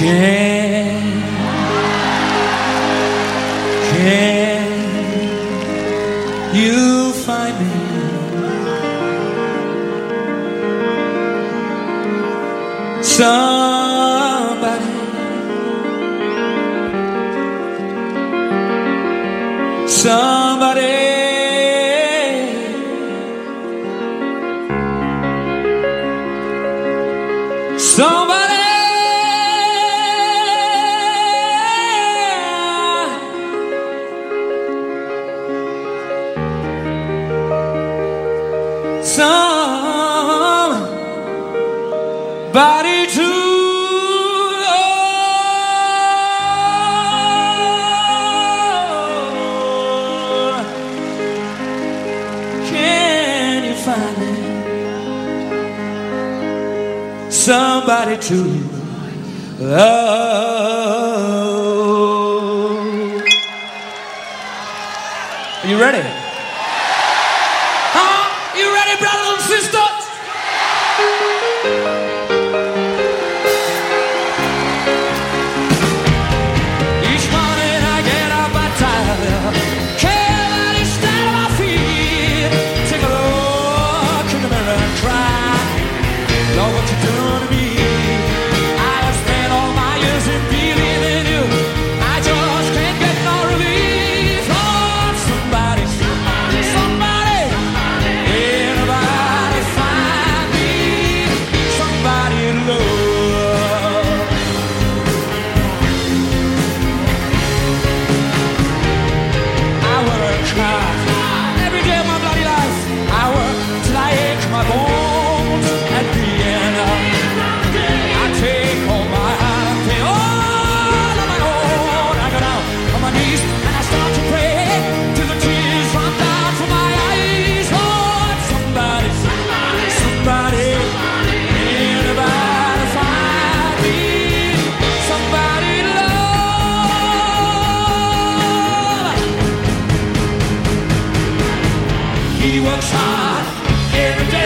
Can, can you find me? Somebody, somebody. somebody to love. Can you find it? Somebody to love. Are you ready? Hey, brothers and sisters. works hard every day.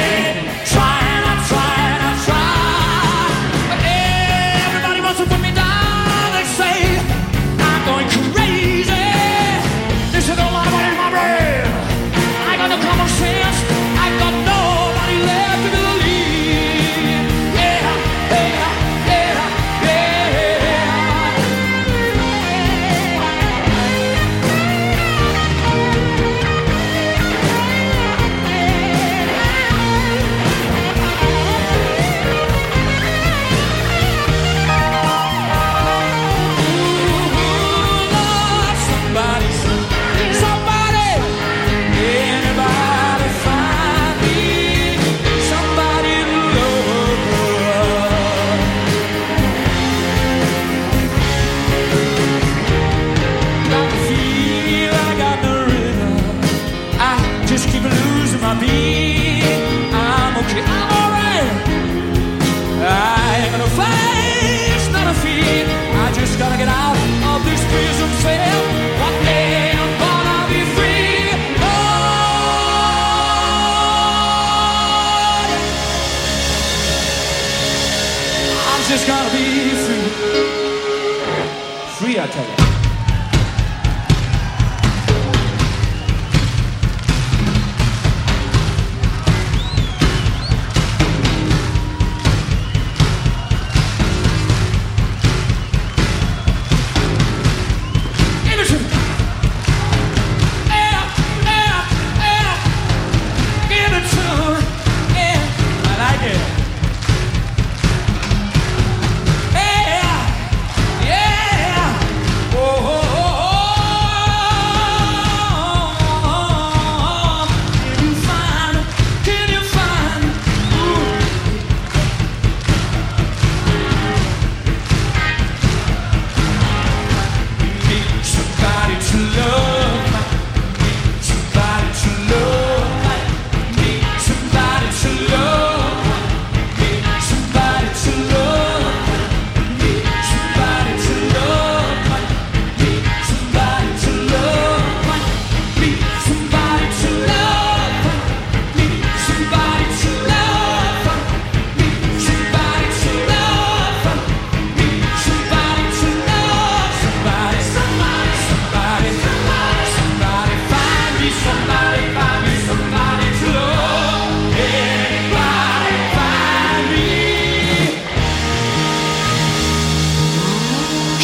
なっちう。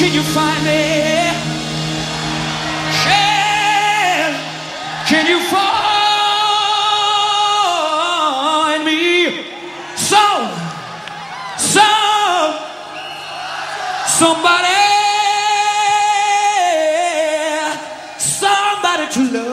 Can you find me? Can, can you find me? So, so, somebody, somebody to love.